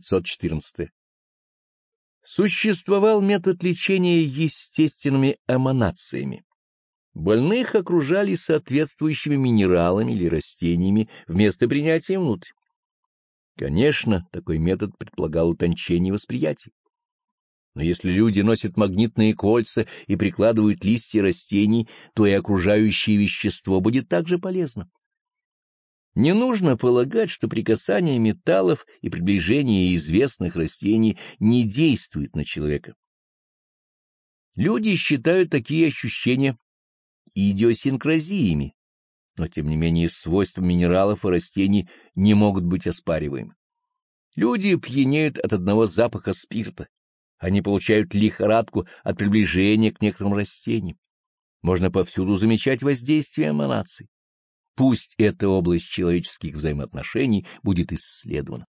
514. Существовал метод лечения естественными эманациями. Больных окружали соответствующими минералами или растениями вместо принятия внутрь. Конечно, такой метод предполагал утончение восприятия. Но если люди носят магнитные кольца и прикладывают листья растений, то и окружающее вещество будет также полезно. Не нужно полагать, что прикасание металлов и приближение известных растений не действует на человека. Люди считают такие ощущения идиосинкразиями, но тем не менее свойства минералов и растений не могут быть оспариваемы. Люди пьянеют от одного запаха спирта, они получают лихорадку от приближения к некоторым растениям. Можно повсюду замечать воздействие эманаций. Пусть эта область человеческих взаимоотношений будет исследована.